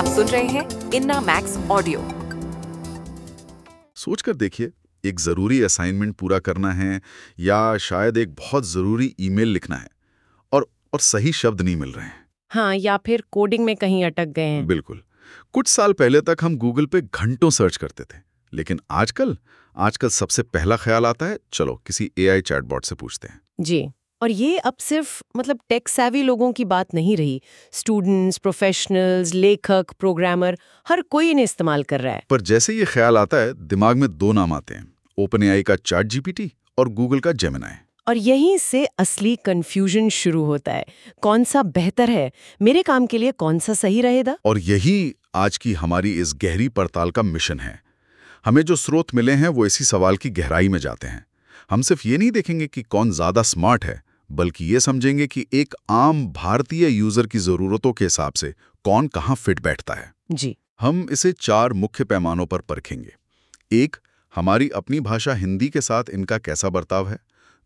आप सुन रहे हैं इन्ना मैक्स ऑडियो। सोचकर देखिए एक ज़रूरी असाइनमेंट पूरा करना है या शायद एक बहुत ज़रूरी ईमेल लिखना है और और सही शब्द नहीं मिल रहे हैं। हाँ या फिर कोडिंग में कहीं अटक गए हैं। बिल्कुल। कुछ साल पहले तक हम गूगल पे घंटों सर्च करते थे लेकिन आजकल आजकल सबसे पहला ख्याल आता है चलो किसी एआई चैटबॉट से पूछते हैं। जी। और ये अब सिर्फ़ मतलब टेक सैवी लोगों की बात नहीं रही। स्टूडेंट्स प्रोफेशनल्स लेखक प्रोग्रामर हर कोई इन्हें इस्तेमाल कर रहा है। पर जैसे ये ख्याल आता है दिमाग में दो नाम आते हैं ओपन एआई का चैट जीपीटी और गूगल का जेमिनाई और यहीं से असली कंफ्यूजन शुरू होता है। कौन सा बेहतर है? मेरे काम के लिए कौन सा सही रहेगा? और यही आज की हमारी इस गहरी पड़ताल का मिशन है। हमें जो स्रोत मिले हैं वो इसी सवाल की गहराई में जाते हैं। हम सिर्फ़ ये नहीं देखेंगे कि कौन ज़्यादा स्मार्ट है बल्कि ये समझेंगे कि एक आम भारतीय यूज़र की जरूरतों के हिसाब से कौन कहाँ फिट बैठता है। जी। हम इसे चार मुख्य पैमानों पर परखेंगे। एक हमारी अपनी भाषा हिंदी के साथ इनका कैसा बर्ताव है?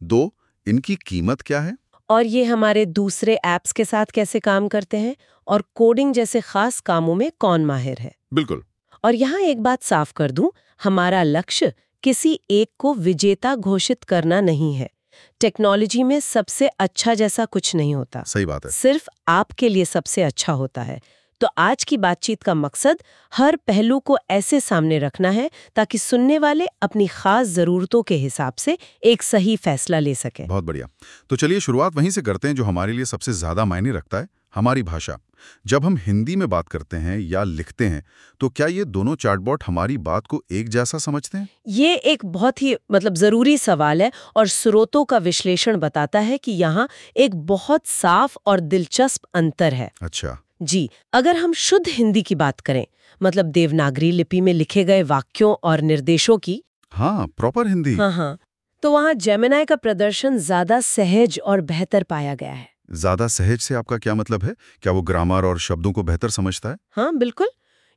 दो इनकी कीमत क्या है? और ये हमारे दूसरे ऐप्स के साथ कैसे काम करते हैं? और कोडिंग जैसे खास कामों में कौन माहिर है? बिल्कुल। और यहाँ एक बात साफ़ कर दूँ हमारा लक्ष्य किसी एक को विजेता घोषित करना नहीं है। टेक्नोलॉजी में सबसे अच्छा जैसा कुछ नहीं होता। सही बात है। सिर्फ़ आपके लिए सबसे अच्छा होता है। तो आज की बातचीत का मकसद हर पहलू को ऐसे सामने रखना है ताकि सुनने वाले अपनी खास जरूरतों के हिसाब से एक सही फैसला ले सके। बहुत बढ़िया। तो चलिए शुरुआत वहीं से करते हैं जो हमारे लिए सबसे ज़्यादा मायने रखता है। हमारी भाषा। जब हम हिंदी में बात करते हैं या लिखते हैं तो क्या ये दोनों चैटबॉट हमारी बात को एक जैसा समझते हैं? ये एक बहुत ही मतलब ज़रूरी सवाल है और स्रोतों का विश्लेषण बताता है कि यहाँ एक बहुत साफ़ और दिलचस्प अंतर है। अच्छा। जी अगर हम शुद्ध हिंदी की बात करें मतलब देवनागरी लिपि में लिखे गए वाक्यों और निर्देशों की। हाँ प्रॉपर हिंदी। हाँ हाँ तो वहाँ जेमिनाई का प्रदर्शन ज़्यादा सहज और बेहतर पाया गया है। ज़्यादा सहज से आपका क्या मतलब है? क्या वो ग्रामर और शब्दों को बेहतर समझता है? हाँ बिल्कुल।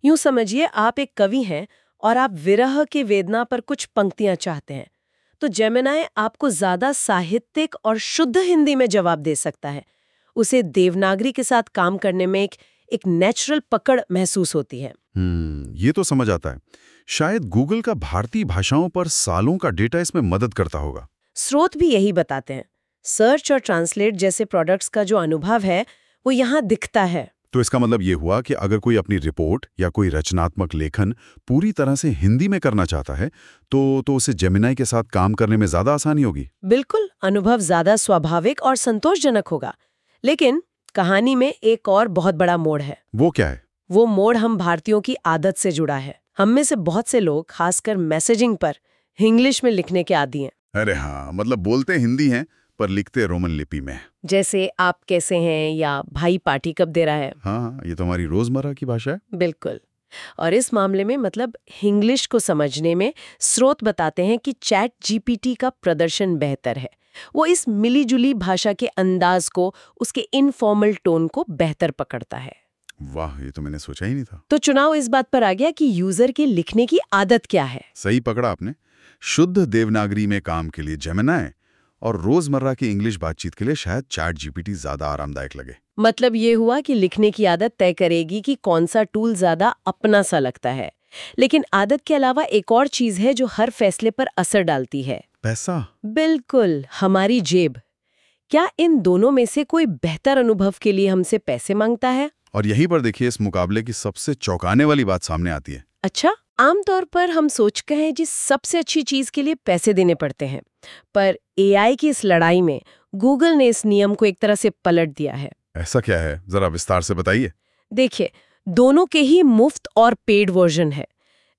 यूँ समझिए आप एक कवि हैं और आप विरह के वेदना पर कुछ पंक्तियाँ चाहते हैं। तो जेमिनाई आपको ज़्यादा साहित्यिक और शुद्ध हिंदी में जवाब दे सकता है। उसे देवनागरी के साथ काम करने में एक एक नेचुरल पकड़ महसूस होती है। हम्म ये तो समझ आता है। शायद गूगल का भारतीय भाषाओं पर सालों का डेटा इसमें मदद करता होगा। स्रोत भी यही बताते हैं। सर्च और ट्रांसलेट जैसे प्रोडक्ट्स का जो अनुभव है वो यहाँ दिखता है। तो इसका मतलब ये हुआ कि अगर कोई अपनी रिपोर्ट या कोई रचनात्मक लेखन पूरी तरह से हिंदी में करना चाहता है तो तो उसे जेमिनाई के साथ काम करने में ज़्यादा आसानी होगी। बिल्कुल अनुभव ज़्यादा स्वाभाविक और संतोषजनक होगा। लेकिन कहानी में एक और बहुत बड़ा मोड़ है। वो क्या है? वो मोड़ हम भारतीयों की आदत से जुड़ा है। हम में से बहुत से लोग खासकर मैसेजिंग पर इंग्लिश में लिखने के आदि हैं। अरे हाँ मतलब बोलते हिंदी हैं पर लिखते रोमन लिपि में। जैसे आप कैसे हैं या भाई पार्टी कब दे रहा है। हाँ ये तो हमारी रोज़मर्रा की भाषा है। बिल्कुल। और इस मामले में मतलब इंग्लिश को समझने में स्रोत बताते हैं कि चैट जीपीटी का प्रदर्शन बेहतर है। वो इस मिलीजुली भाषा के अंदाज को उसके इनफॉर्मल टोन को बेहतर पकड़ता है। वाह ये तो मैंने सोचा ही नहीं था। तो चुनाव इस बात पर आ गया कि यूज़र के लिखने की आदत क्या है। सही पकड़ा आपने। शुद्ध देवनागरी में काम के लिए जेमिनाई और रोज़मर्रा की इंग्लिश बातचीत के लिए शायद चैट जीपीटी ज़्यादा आरामदायक लगे। मतलब ये हुआ कि लिखने की आदत तय करेगी कि कौन सा टूल ज़्यादा अपना सा लगता है। लेकिन आदत के अलावा एक और चीज़ है जो हर फैसले पर असर डालती है। पैसा। बिल्कुल हमारी जेब। क्या इन दोनों में से कोई बेहतर अनुभव के लिए हमसे पैसे माँगता है? और यहीं पर देखिए इस मुकाबले की सबसे चौंकाने वाली बात सामने आती है। अच्छा आमतौर पर हम सोचते हैं जिस सबसे अच्छी चीज़ के लिए पैसे देने पड़ते हैं। पर एआई की इस लड़ाई में गूगल ने इस नियम को एक तरह से पलट दिया है। ऐसा क्या है? जरा विस्तार से बताइए। देखिए दोनों के ही मुफ़्त और पेड वर्जन है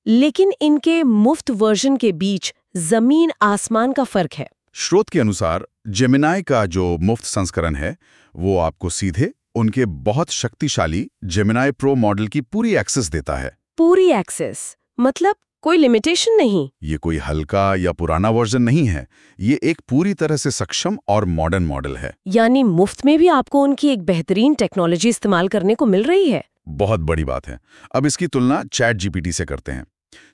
लेकिन इनके मुफ़्त वर्जन के बीच ज़मीन आसमान का फ़र्क है। स्रोत के अनुसार जेमिनाई का जो मुफ़्त संस्करण है वो आपको सीधे उनके बहुत शक्तिशाली जेमिनाई प्रो मॉडल की पूरी एक्सेस देता है। पूरी एक्सेस मतलब कोई लिमिटेशन नहीं। ये कोई हल्का या पुराना वर्जन नहीं है। ये एक पूरी तरह से सक्षम और मॉडर्न मॉडल है। यानी मुफ़्त में भी आपको उनकी एक बेहतरीन टेक्नोलॉजी इस्तेमाल करने को मिल रही है। बहुत बड़ी बात है। अब इसकी तुलना चैट जीपीटी से करते हैं।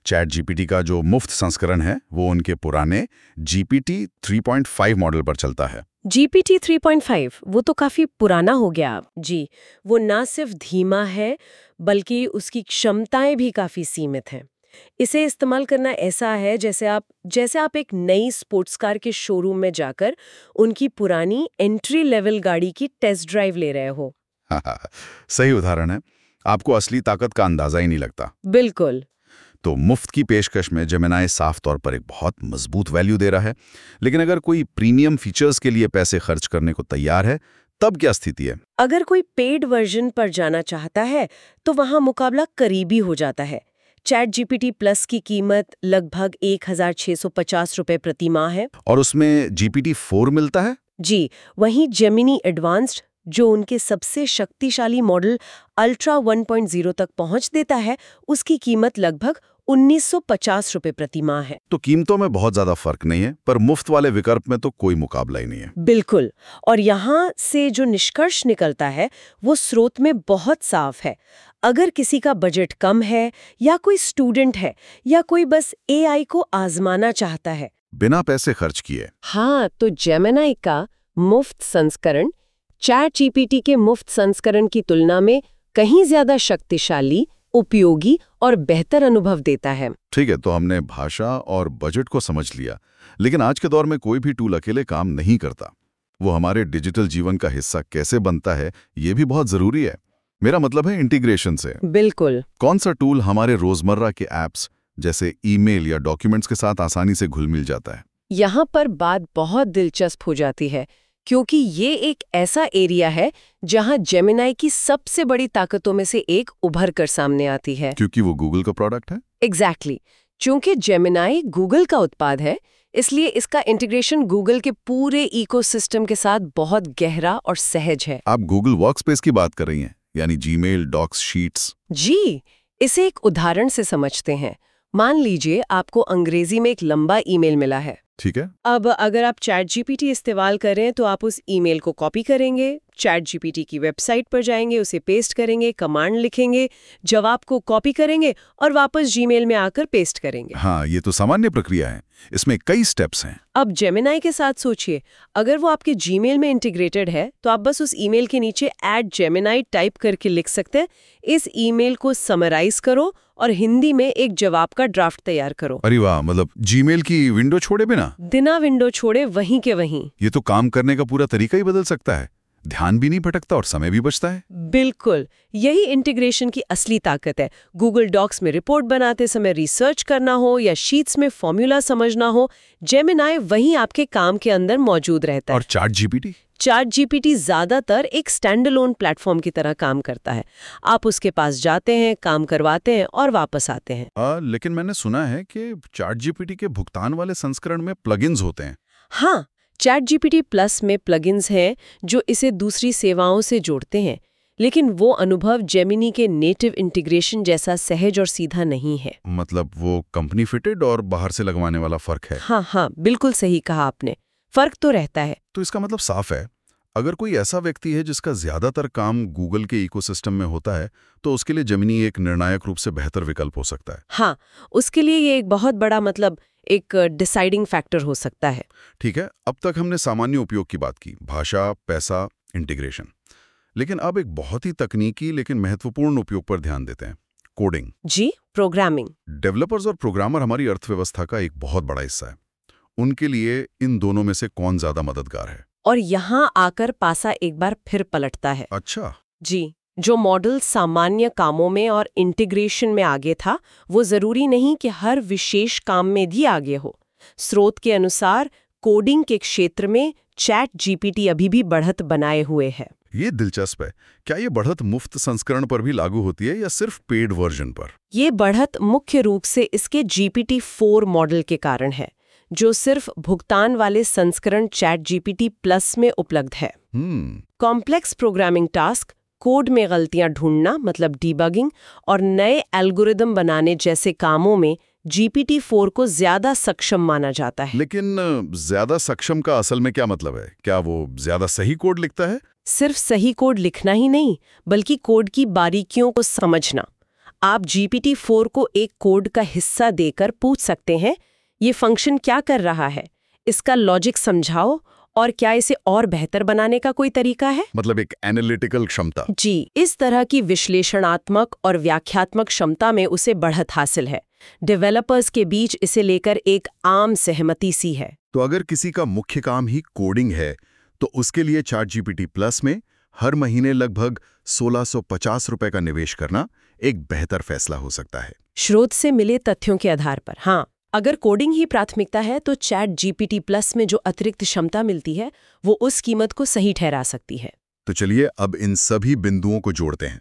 चैट जीपीटी का जो मुफ़्त संस्करण है वो उनके पुराने जीपीटी 3.5 मॉडल पर चलता है। GPT 3.5 वो तो काफ़ी पुराना हो गया। जी वो ना सिर्फ़ धीमा है बल्कि उसकी क्षमताएँ भी काफ़ी सीमित हैं। इसे इस्तेमाल करना ऐसा है जैसे आप जैसे आप एक नई स्पोर्ट्स कार के शोरूम में जाकर उनकी पुरानी एंट्री लेवल गाड़ी की टेस्ट ड्राइव ले रहे हो। सही उदाहरण है। आपको असली ताकत का अंदाज़ा ही नहीं लगता। बिल्कुल। तो मुफ़्त की पेशकश में जमेनाए साफ़ तौर पर एक बहुत मज़बूत वैल्यू दे रहा है। लेकिन अगर कोई प्रीमियम फीचर्स के लिए पैसे खर्च करने को तैयार है तब क्या स्थिति है? अगर कोई पेड वर्जन पर जाना चाहता है तो वहाँ मुकाबला करीबी हो जाता है। चैट जीपीटी प्लस की कीमत लगभग एक हज़ार छह सौ पचास रूपए प्रति माह है। और उसमें जीपीटी फोर मिलता है? जी वहीं जेमिनी एडवांस्ड जो उनके सबसे शक्तिशाली मॉडल अल्ट्रा 1.0 तक पहुँच देता है उसकी कीमत लगभग 1950 रुपए प्रति माह है। तो कीमतों में बहुत ज़्यादा फ़र्क नहीं है पर मुफ़्त वाले विकल्प में तो कोई मुकाबला ही नहीं है। बिल्कुल और यहाँ से जो निष्कर्ष निकलता है वो स्रोत में बहुत साफ़ है। अगर किसी का बजट कम है या कोई स्टूडेंट है या कोई बस एआई को आजमाना चाहता है। बिना पैसे खर्च किए। हाँ तो जेमिनाई का मुफ़्त संस्करण चैट जीपीटी के मुफ़्त संस्करण की तुलना में कहीं ज़्यादा शक्तिशाली उपयोगी और बेहतर अनुभव देता है। ठीक है तो हमने भाषा और बजट को समझ लिया लेकिन आज के दौर में कोई भी टूल अकेले काम नहीं करता। वो हमारे डिजिटल जीवन का हिस्सा कैसे बनता है ये भी बहुत ज़रूरी है। मेरा मतलब है इंटीग्रेशन से। बिल्कुल। कौन सा टूल हमारे रोज़मर्रा के एप्स जैसे ईमेल या डॉक्यूमेंट्स के साथ आसानी से घुल मिल जाता है? यहाँ पर बात बहुत दिलचस्प हो जाती है। क्योंकि ये एक ऐसा एरिया है जहाँ जेमिनाई की सबसे बड़ी ताकतों में से एक उभर कर सामने आती है। क्योंकि वो गूगल का प्रोडक्ट है? Exactly exactly. चूँकि जेमिनाई गूगल का उत्पाद है इसलिए इसका इंटीग्रेशन गूगल के पूरे इकोसिस्टम के साथ बहुत गहरा और सहज है। आप गूगल वर्कस्पेस की बात कर रही हैं यानी जीमेल डॉक्स शीट्स जी इसे एक उदाहरण से समझते हैं। मान लीजिए आपको अंग्रेज़ी में एक लंबा ईमेल मिला है। ठीक है? अब अगर आप चैट जीपीटी इस्तेमाल करें तो आप उस ईमेल को कॉपी करेंगे चैट जीपीटी की वेबसाइट पर जाएँगे उसे पेस्ट करेंगे कमांड लिखेंगे जवाब को कॉपी करेंगे और वापस जीमेल में आकर पेस्ट करेंगे। हाँ ये तो सामान्य प्रक्रिया है। इसमें कई स्टेप्स हैं। अब जेमिनाई के साथ सोचिए अगर वो आपके जीमेल में इंटीग्रेटेड है तो आप बस उस ईमेल के नीचे एड जेमिनाई टाइप करके लिख सकते हैं। इस ईमेल को समराइज करो और हिंदी में एक जवाब का ड्राफ्ट तैयार करो। अरे वाह मतलब जीमेल की विंडो छोड़े बिना? बिना विंडो छोड़े वहीं के वहीं। ये तो काम करने का पूरा तरीका ही बदल सकता है। ध्यान भी नहीं भटकता और समय भी बचता है। बिल्कुल यही इंटीग्रेशन की असली ताकत है। गूगल डॉक्स में रिपोर्ट बनाते समय रिसर्च करना हो या शीट्स में फॉर्मूला समझना हो जेमिनाई वहीं आपके काम के अंदर मौजूद रहता है। और चार्ट जीपीटी चार्ट जीपीटी ज़्यादातर एक स्टैंडअलोन प्लेटफॉर्म की तरह काम करता है। आप उसके पास जाते हैं काम करवाते हैं और वापस आते हैं। आ, लेकिन मैंने सुना है कि चार्ट जीपीटी के भुगतान वाले संस्करण में प्लगइन्स होते हैं। हाँ चैट जीपीटी प्लस में प्लगइन्स हैं जो इसे दूसरी सेवाओं से जोड़ते हैं लेकिन वो अनुभव जेमिनी के नेटिव इंटीग्रेशन जैसा सहज और सीधा नहीं है। मतलब वो कंपनी फिटेड और बाहर से लगवाने वाला फ़र्क है। हाँ हाँ बिल्कुल सही कहा आपने। फ़र्क तो रहता है। तो इसका मतलब साफ़ है। अगर कोई ऐसा व्यक्ति है जिसका ज़्यादातर काम गूगल के इकोसिस्टम में होता है तो उसके लिए जमीनी एक निर्णायक रूप से बेहतर विकल्प हो सकता है। हाँ उसके लिए ये एक बहुत बड़ा मतलब एक डिसाइडिंग फैक्टर हो सकता है। ठीक है अब तक हमने सामान्य उपयोग की बात की भाषा पैसा इंटीग्रेशन। लेकिन अब एक बहुत ही तकनीकी लेकिन महत्वपूर्ण उपयोग पर ध्यान देते हैं कोडिंग। जी प्रोग्रामिंग। डेवलपर्स और प्रोग्रामर हमारी अर्थव्यवस्था का एक बहुत बड़ा हिस्सा है। उनके लिए इन दोनों में से कौन ज़्यादा मददगार है? और यहाँ आकर पासा एक बार फिर पलटता है। अच्छा। जी जो मॉडल सामान्य कामों में और इंटीग्रेशन में आगे था वो ज़रूरी नहीं कि हर विशेष काम में भी आगे हो। स्रोत के अनुसार कोडिंग के क्षेत्र में चैट जीपीटी अभी भी बढ़त बनाए हुए है। ये दिलचस्प है। क्या ये बढ़त मुफ़्त संस्करण पर भी लागू होती है या सिर्फ़ पेड वर्जन पर? ये बढ़त मुख्य रूप से इसके जीपीटी फोर मॉडल के कारण है। जो सिर्फ़ भुगतान वाले संस्करण चैट जीपीटी प्लस में उपलब्ध है। कॉम्प्लेक्स प्रोग्रामिंग टास्क कोड में गलतियाँ ढूंढना मतलब डीबगिंग और नए एल्गोरिदम बनाने जैसे कामों में जीपीटी फोर को ज़्यादा सक्षम माना जाता है। लेकिन ज़्यादा सक्षम का असल में क्या मतलब है? क्या वो ज़्यादा सही कोड लिखता है? सिर्फ़ सही कोड लिखना ही नहीं बल्कि कोड की बारीकियों को समझना। आप जीपीटी फोर को एक कोड का हिस्सा देकर पूछ सकते हैं ये फ़ंक्शन क्या कर रहा है? इसका लॉजिक समझाओ और क्या इसे और बेहतर बनाने का कोई तरीका है? मतलब एक एनालिटिकल क्षमता। जी इस तरह की विश्लेषणात्मक और व्याख्यात्मक क्षमता में उसे बढ़त हासिल है। डेवलपर्स के बीच इसे लेकर एक आम सहमति सी है। तो अगर किसी का मुख्य काम ही कोडिंग है तो उसके लिए चार्ट जीपीटी प्लस में हर महीने लगभग 1650 रुपए का निवेश करना एक बेहतर फैसला हो सकता है। स्रोत से मिले तथ्यों के आधार पर हाँ। अगर कोडिंग ही प्राथमिकता है तो चैट जीपीटी प्लस में जो अतिरिक्त क्षमता मिलती है वो उस कीमत को सही ठहरा सकती है। तो चलिए अब इन सभी बिंदुओं को जोड़ते हैं।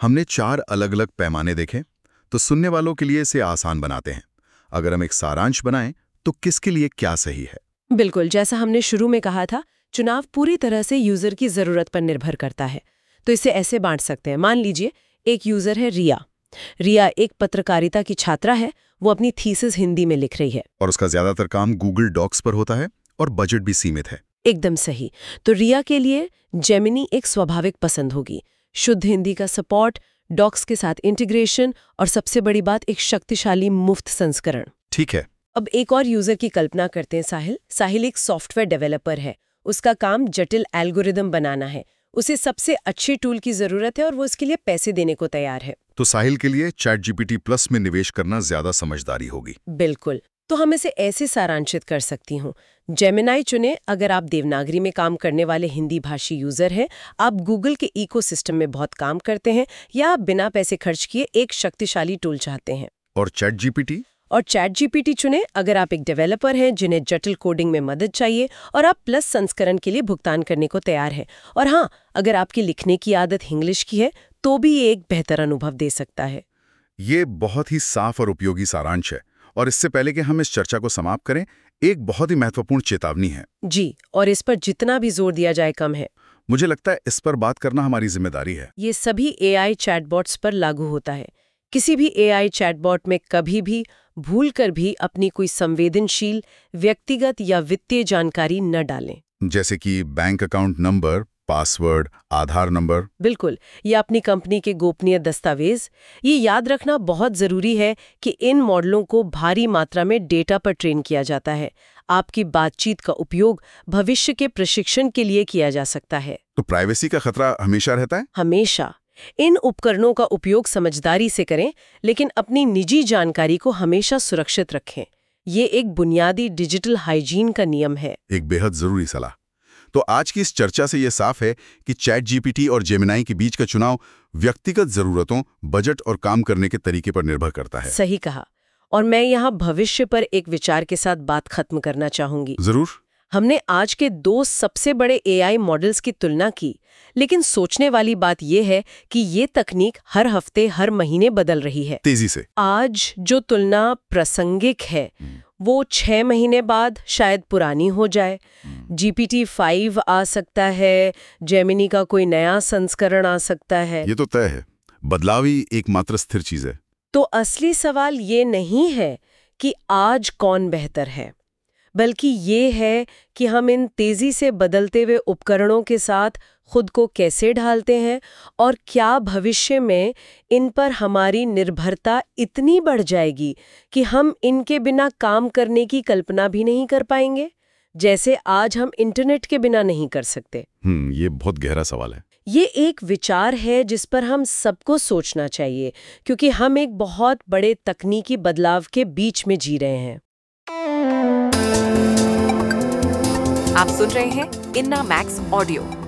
हमने चार अलग अलग पैमाने देखे तो सुनने वालों के लिए इसे आसान बनाते हैं। अगर हम एक सारांश बनाएँ तो किसके लिए क्या सही है? बिल्कुल जैसा हमने शुरू में कहा था चुनाव पूरी तरह से यूज़र की ज़रूरत पर निर्भर करता है। तो इसे ऐसे बांट सकते हैं। मान लीजिए एक यूज़र है रिया। रिया एक पत्रकारिता की छात्रा है वो अपनी थीसिस हिंदी में लिख रही है। और उसका ज़्यादातर काम गूगल डॉक्स पर होता है और बजट भी सीमित है। एकदम सही। तो रिया के लिए जेमिनी एक स्वाभाविक पसंद होगी। शुद्ध हिंदी का सपोर्ट डॉक्स के साथ इंटीग्रेशन और सबसे बड़ी बात एक शक्तिशाली मुफ़्त संस्करण। ठीक है। अब एक और यूज़र की कल्पना करते हैं साहिल। साहिल एक सॉफ्टवेयर डेवलपर है। उसका काम जटिल एल्गोरिदम बनाना है। उसे सबसे अच्छे टूल की ज़रूरत है और वो इसके लिए पैसे देने को तैयार है। तो साहिल के लिए चैट जीपीटी प्लस में निवेश करना ज़्यादा समझदारी होगी। बिल्कुल। तो हम इसे ऐसे सारांशित कर सकती हूँ। जेमिनाई चुने अगर आप देवनागरी में काम करने वाले हिंदी भाषी यूज़र हैं आप गूगल के इकोसिस्टम में बहुत काम करते हैं या आप बिना पैसे खर्च किए एक शक्तिशाली टूल चाहते हैं। और चैट जीपीटी? और चैट जीपीटी चुने अगर आप एक डेवलपर हैं जिन्हें जटिल कोडिंग में मदद चाहिए और आप प्लस संस्करण के लिए भुगतान करने को तैयार हैं। और हाँ अगर आपकी लिखने की आदत इंग्लिश की है तो भी एक बेहतर अनुभव दे सकता है। ये बहुत ही साफ़ और उपयोगी सारांश है और इससे पहले कि हम इस चर्चा को समाप्त करें एक बहुत ही महत्वपूर्ण चेतावनी है। जी और इस पर जितना भी ज़ोर दिया जाए कम है। मुझे लगता है इस पर बात करना हमारी ज़िम्मेदारी है। ये सभी एआई चैटबॉट्स पर लागू होता है। किसी भी एआई चैटबॉट में कभी भी भूल कर भी अपनी कोई संवेदनशील व्यक्तिगत या वित्तीय जानकारी न डालें। जैसे कि bank account number password Aadhaar number. बिल्कुल या अपनी कंपनी के गोपनीय दस्तावेज़। ये याद रखना बहुत ज़रूरी है कि इन मॉडलों को भारी मात्रा में डेटा पर ट्रेन किया जाता है। आपकी बातचीत का उपयोग भविष्य के प्रशिक्षण के लिए किया जा सकता है। तो प्राइवेसी का खतरा हमेशा रहता है? हमेशा। इन उपकरणों का उपयोग समझदारी से करें लेकिन अपनी निजी जानकारी को हमेशा सुरक्षित रखें। ये एक बुनियादी डिजिटल हाइजीन का नियम है। एक बेहद ज़रूरी सलाह। तो आज की इस चर्चा से यह साफ़ है कि चैट जीपीटी और जेमिनाई के बीच का चुनाव व्यक्तिगत जरूरतों बजट और काम करने के तरीके पर निर्भर करता है। सही कहा। और मैं यहाँ भविष्य पर एक विचार के साथ बात खत्म करना चाहूँगी। ज़रूर। हमने आज के दो सबसे बड़े एआई मॉडल्स की तुलना की लेकिन सोचने वाली बात यह है कि ये तकनीक हर हफ़्ते हर महीने बदल रही है। तेज़ी से। आज जो तुलना प्रासंगिक है वो छः महीने बाद शायद पुरानी हो जाए। जी पी टी फाइव आ सकता है जेमिनी का कोई नया संस्करण आ सकता है। ये तो तय है। बदलाव ही एकमात्र स्थिर चीज़ है। तो असली सवाल ये नहीं है कि आज कौन बेहतर है। बल्कि ये है कि हम इन तेज़ी से बदलते हुए उपकरणों के साथ खुद को कैसे ढालते हैं और क्या भविष्य में इन पर हमारी निर्भरता इतनी बढ़ जाएगी कि हम इनके बिना काम करने की कल्पना भी नहीं कर पाएँगे जैसे आज हम इंटरनेट के बिना नहीं कर सकते। हम्म ये बहुत गहरा सवाल है। ये एक विचार है जिस पर हम सबको सोचना चाहिए क्योंकि हम एक बहुत बड़े तकनीकी बदलाव के बीच में जी रहे हैं। आप सुन रहे हैं इन्ना मैक्स ऑडियो।